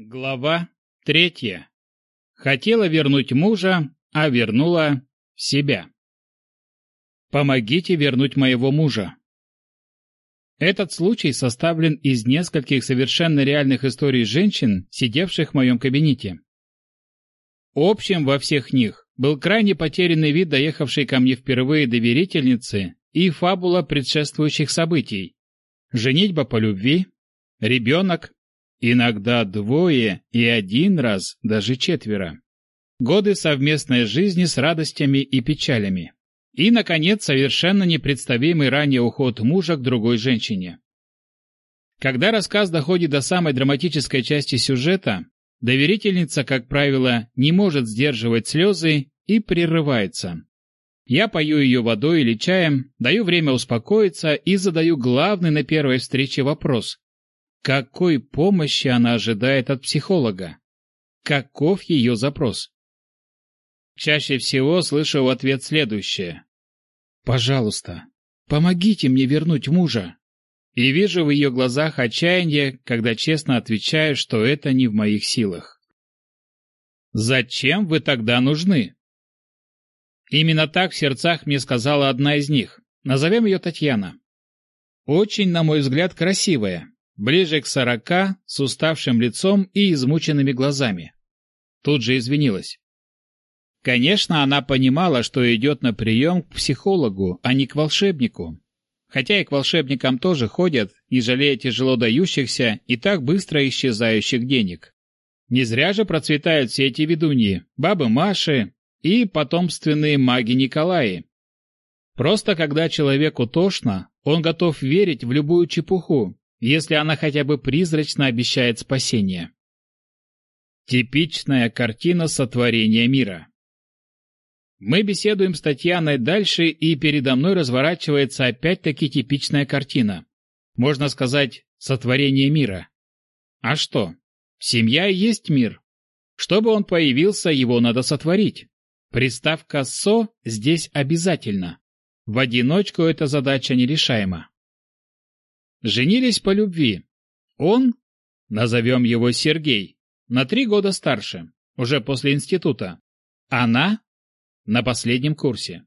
Глава третья. Хотела вернуть мужа, а вернула себя. Помогите вернуть моего мужа. Этот случай составлен из нескольких совершенно реальных историй женщин, сидевших в моем кабинете. Общим во всех них был крайне потерянный вид доехавшей ко мне впервые доверительницы и фабула предшествующих событий. Женитьба по любви, ребенок, Иногда двое и один раз даже четверо. Годы совместной жизни с радостями и печалями. И, наконец, совершенно непредставимый ранее уход мужа к другой женщине. Когда рассказ доходит до самой драматической части сюжета, доверительница, как правило, не может сдерживать слезы и прерывается. Я пою ее водой или чаем, даю время успокоиться и задаю главный на первой встрече вопрос, какой помощи она ожидает от психолога? Каков ее запрос? Чаще всего слышу в ответ следующее. «Пожалуйста, помогите мне вернуть мужа». И вижу в ее глазах отчаяние, когда честно отвечаю, что это не в моих силах. «Зачем вы тогда нужны?» Именно так в сердцах мне сказала одна из них. Назовем ее Татьяна. Очень, на мой взгляд, красивая, ближе к сорока, с уставшим лицом и измученными глазами. Тут же извинилась. Конечно, она понимала, что идет на прием к психологу, а не к волшебнику. Хотя и к волшебникам тоже ходят, не жалея тяжело дающихся и так быстро исчезающих денег. Не зря же процветают все эти ведуньи, бабы Маши и потомственные маги Николаи. Просто когда человеку тошно, он готов верить в любую чепуху, если она хотя бы призрачно обещает спасение. Типичная картина сотворения мира. Мы беседуем с Татьяной дальше, и передо мной разворачивается опять-таки типичная картина. Можно сказать, сотворение мира. А что? Семья и есть мир. Чтобы он появился, его надо сотворить. Приставка «со» здесь обязательно. В одиночку эта задача нерешаема. Женились по любви. Он, назовем его Сергей, на три года старше, уже после института. Она на последнем курсе.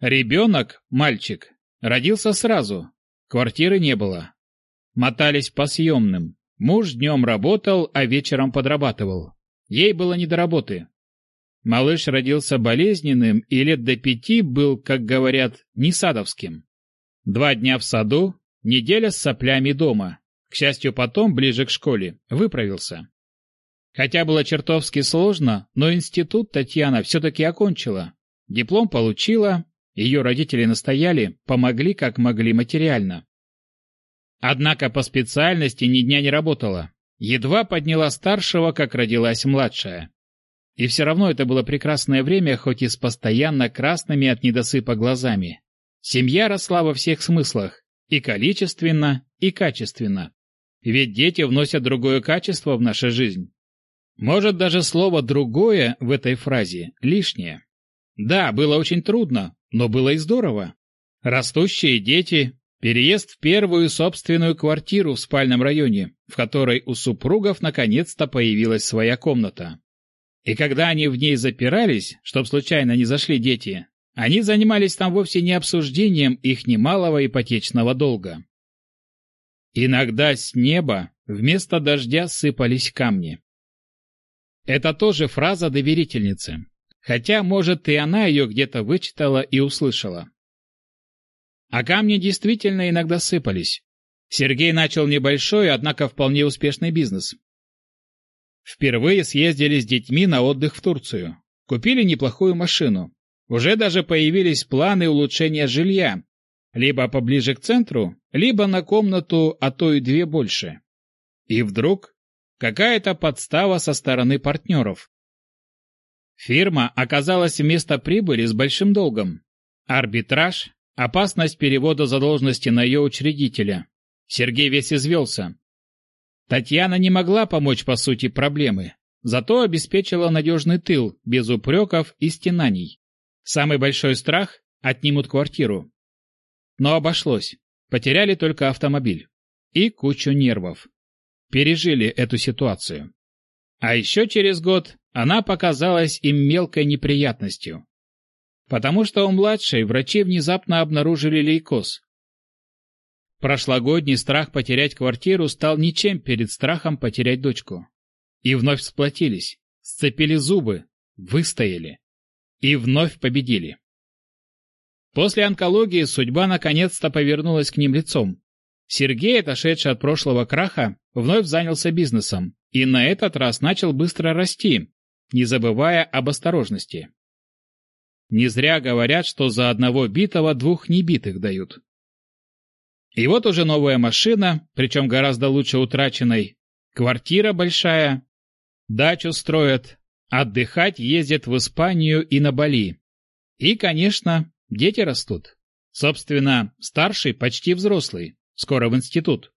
Ребенок, мальчик, родился сразу, квартиры не было. Мотались по съемным. Муж днем работал, а вечером подрабатывал. Ей было не до работы. Малыш родился болезненным и лет до пяти был, как говорят, не садовским. Два дня в саду, Неделя с соплями дома. К счастью, потом, ближе к школе, выправился. Хотя было чертовски сложно, но институт Татьяна все-таки окончила. Диплом получила, ее родители настояли, помогли как могли материально. Однако по специальности ни дня не работала. Едва подняла старшего, как родилась младшая. И все равно это было прекрасное время, хоть и с постоянно красными от недосыпа глазами. Семья росла во всех смыслах, и количественно, и качественно. Ведь дети вносят другое качество в нашу жизнь. Может, даже слово «другое» в этой фразе лишнее. Да, было очень трудно, но было и здорово. Растущие дети, переезд в первую собственную квартиру в спальном районе, в которой у супругов наконец-то появилась своя комната. И когда они в ней запирались, чтобы случайно не зашли дети, они занимались там вовсе не обсуждением их немалого ипотечного долга. Иногда с неба вместо дождя сыпались камни. Это тоже фраза доверительницы, хотя, может, и она ее где-то вычитала и услышала. А камни действительно иногда сыпались. Сергей начал небольшой, однако вполне успешный бизнес. Впервые съездили с детьми на отдых в Турцию. Купили неплохую машину. Уже даже появились планы улучшения жилья, либо поближе к центру, либо на комнату, а то и две больше. И вдруг какая-то подстава со стороны партнеров. Фирма оказалась вместо прибыли с большим долгом. Арбитраж, опасность перевода задолженности на ее учредителя. Сергей весь извелся. Татьяна не могла помочь по сути проблемы, зато обеспечила надежный тыл, без упреков и стенаний. Самый большой страх — отнимут квартиру. Но обошлось. Потеряли только автомобиль. И кучу нервов. Пережили эту ситуацию. А еще через год она показалась им мелкой неприятностью. Потому что у младшей врачи внезапно обнаружили лейкоз. Прошлогодний страх потерять квартиру стал ничем перед страхом потерять дочку. И вновь сплотились, сцепили зубы, выстояли. И вновь победили. После онкологии судьба наконец-то повернулась к ним лицом. Сергей, отошедший от прошлого краха, вновь занялся бизнесом и на этот раз начал быстро расти, не забывая об осторожности. Не зря говорят, что за одного битого двух небитых дают. И вот уже новая машина, причем гораздо лучше утраченной, квартира большая, дачу строят, отдыхать ездят в Испанию и на Бали. И, конечно, дети растут. Собственно, старший почти взрослый, скоро в институт.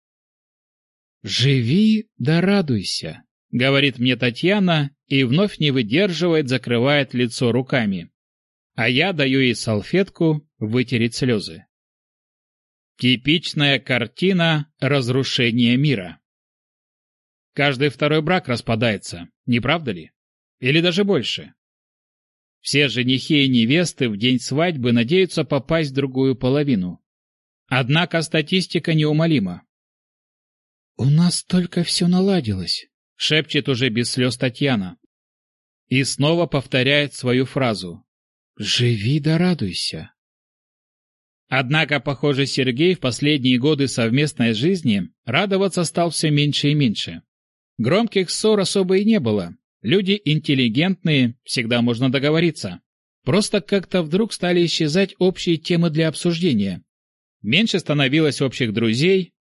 «Живи да радуйся», — говорит мне Татьяна и вновь не выдерживает, закрывает лицо руками. А я даю ей салфетку вытереть слезы. Типичная картина разрушения мира. Каждый второй брак распадается, не правда ли? Или даже больше. Все женихи и невесты в день свадьбы надеются попасть в другую половину. Однако статистика неумолима. «У нас только все наладилось», — шепчет уже без слез Татьяна. И снова повторяет свою фразу. «Живи да радуйся». Однако, похоже, Сергей в последние годы совместной жизни радоваться стал все меньше и меньше. Громких ссор особо и не было. Люди интеллигентные, всегда можно договориться. Просто как-то вдруг стали исчезать общие темы для обсуждения. Меньше становилось общих друзей,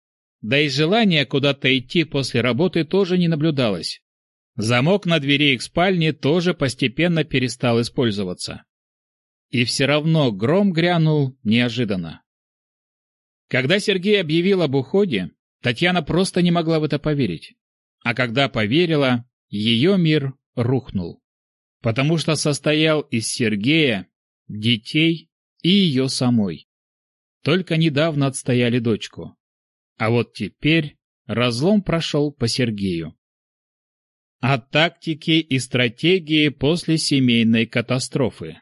да и желания куда-то идти после работы тоже не наблюдалось. Замок на двери их спальни тоже постепенно перестал использоваться. И все равно гром грянул неожиданно. Когда Сергей объявил об уходе, Татьяна просто не могла в это поверить. А когда поверила, ее мир рухнул. Потому что состоял из Сергея, детей и ее самой. Только недавно отстояли дочку. А вот теперь разлом прошел по Сергею. О тактике и стратегии после семейной катастрофы.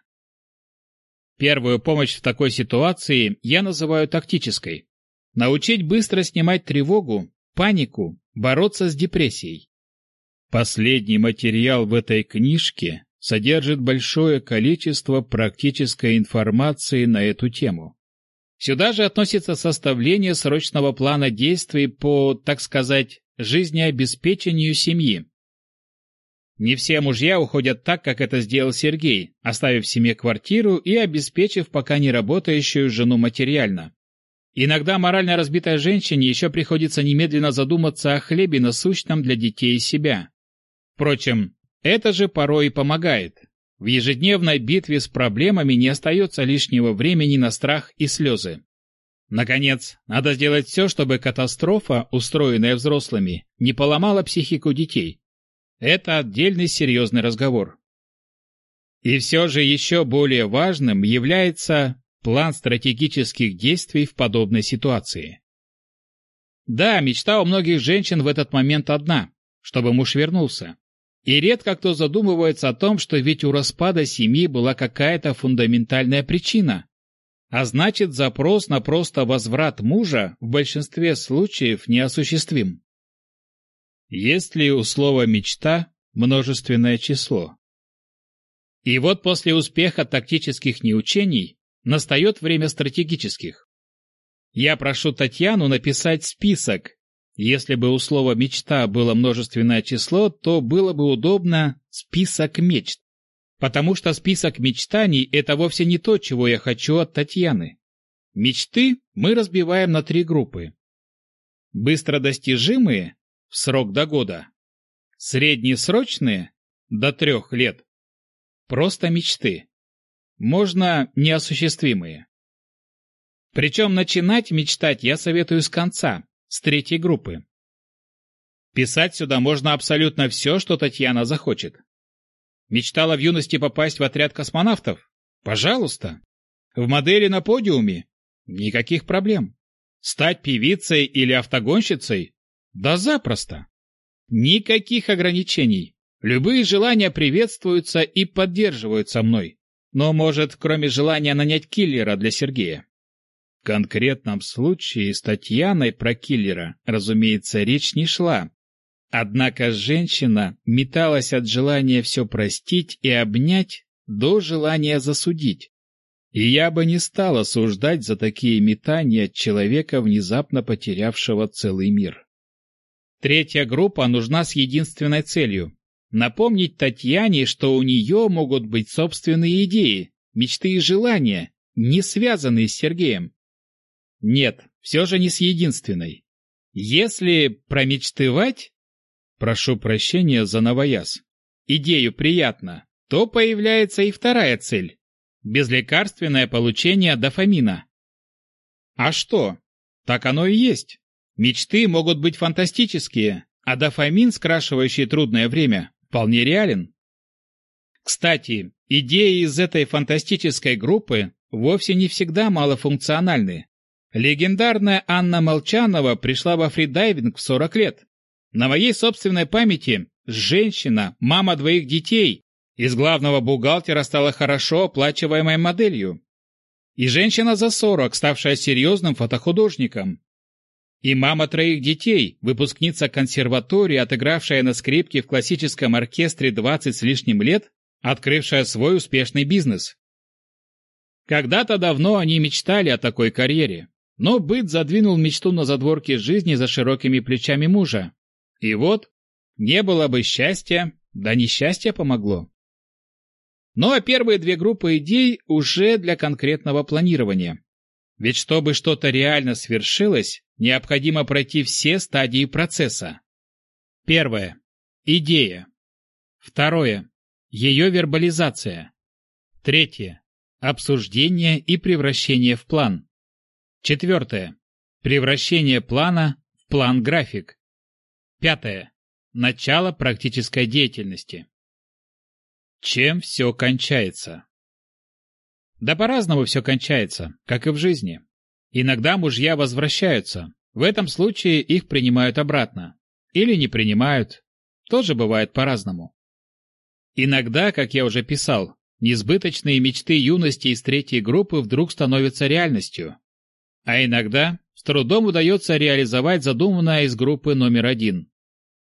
Первую помощь в такой ситуации я называю тактической. Научить быстро снимать тревогу, панику, бороться с депрессией. Последний материал в этой книжке содержит большое количество практической информации на эту тему. Сюда же относится составление срочного плана действий по, так сказать, жизнеобеспечению семьи. Не все мужья уходят так, как это сделал Сергей, оставив семье квартиру и обеспечив пока не работающую жену материально. Иногда морально разбитой женщине еще приходится немедленно задуматься о хлебе насущном для детей и себя. Впрочем, это же порой помогает. В ежедневной битве с проблемами не остается лишнего времени на страх и слезы. Наконец, надо сделать все, чтобы катастрофа, устроенная взрослыми, не поломала психику детей. Это отдельный серьезный разговор. И все же еще более важным является план стратегических действий в подобной ситуации. Да, мечта у многих женщин в этот момент одна, чтобы муж вернулся. И редко кто задумывается о том, что ведь у распада семьи была какая-то фундаментальная причина. А значит, запрос на просто возврат мужа в большинстве случаев неосуществим. Есть ли у слова «мечта» множественное число? И вот после успеха тактических неучений настает время стратегических. Я прошу Татьяну написать список если бы у слова «мечта» было множественное число, то было бы удобно «список мечт». Потому что список мечтаний – это вовсе не то, чего я хочу от Татьяны. Мечты мы разбиваем на три группы. Быстродостижимые – в срок до года. Среднесрочные – до трех лет. Просто мечты. Можно неосуществимые. Причем начинать мечтать я советую с конца, с третьей группы. Писать сюда можно абсолютно все, что Татьяна захочет. Мечтала в юности попасть в отряд космонавтов? Пожалуйста. В модели на подиуме? Никаких проблем. Стать певицей или автогонщицей? Да запросто. Никаких ограничений. Любые желания приветствуются и поддерживаются мной. Но, может, кроме желания нанять киллера для Сергея. Конкретном случае с Татьяной про киллера, разумеется, речь не шла. Однако женщина металась от желания все простить и обнять до желания засудить. И я бы не стал осуждать за такие метания человека, внезапно потерявшего целый мир. Третья группа нужна с единственной целью – напомнить Татьяне, что у нее могут быть собственные идеи, мечты и желания, не связанные с Сергеем. Нет, все же не с единственной. Если промечтывать, прошу прощения за новояз, идею приятно, то появляется и вторая цель безлекарственное получение дофамина. А что? Так оно и есть. Мечты могут быть фантастические, а дофамин, скрашивающий трудное время, вполне реален. Кстати, идеи из этой фантастической группы вовсе не всегда малофункциональны. Легендарная Анна Молчанова пришла во фридайвинг в 40 лет. На моей собственной памяти женщина, мама двоих детей, из главного бухгалтера стала хорошо оплачиваемой моделью. И женщина за 40, ставшая серьезным фотохудожником. И мама троих детей, выпускница консерватории, отыгравшая на скрипке в классическом оркестре 20 с лишним лет, открывшая свой успешный бизнес. Когда-то давно они мечтали о такой карьере, но быт задвинул мечту на задворки жизни за широкими плечами мужа. И вот, не было бы счастья, да несчастье помогло. Ну а первые две группы идей уже для конкретного планирования. Ведь чтобы что-то реально свершилось, необходимо пройти все стадии процесса. Первое. Идея. Второе. Ее вербализация. Третье. Обсуждение и превращение в план. Четвертое. Превращение плана в план-график. Пятое. Начало практической деятельности. Чем все кончается? Да по-разному все кончается, как и в жизни. Иногда мужья возвращаются. В этом случае их принимают обратно. Или не принимают. Тоже бывает по-разному. Иногда, как я уже писал, несбыточные мечты юности из третьей группы вдруг становятся реальностью. А иногда с трудом удается реализовать задуманное из группы номер один.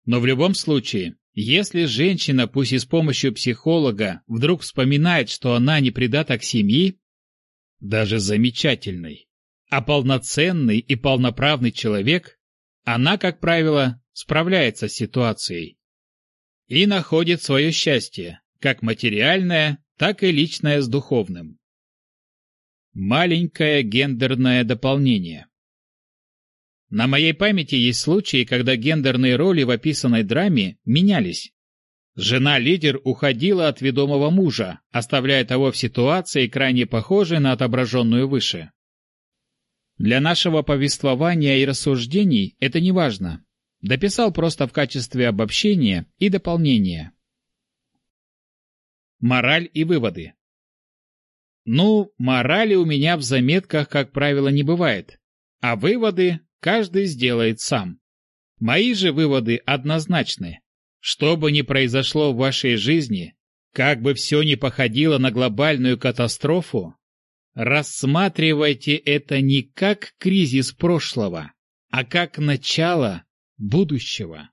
Но в любом случае, если женщина, пусть и с помощью психолога, вдруг вспоминает, что она не придаток семьи, даже замечательный, а полноценный и полноправный человек, она, как правило, справляется с ситуацией и находит свое счастье, как материальное, так и личное с духовным. Маленькое гендерное дополнение. На моей памяти есть случаи, когда гендерные роли в описанной драме менялись. Жена-лидер уходила от ведомого мужа, оставляя того в ситуации, крайне похожей на отображенную выше. Для нашего повествования и рассуждений это не важно. Дописал просто в качестве обобщения и дополнения. Мораль и выводы. Ну, морали у меня в заметках, как правило, не бывает, а выводы каждый сделает сам. Мои же выводы однозначны. Что бы ни произошло в вашей жизни, как бы все ни походило на глобальную катастрофу, рассматривайте это не как кризис прошлого, а как начало будущего.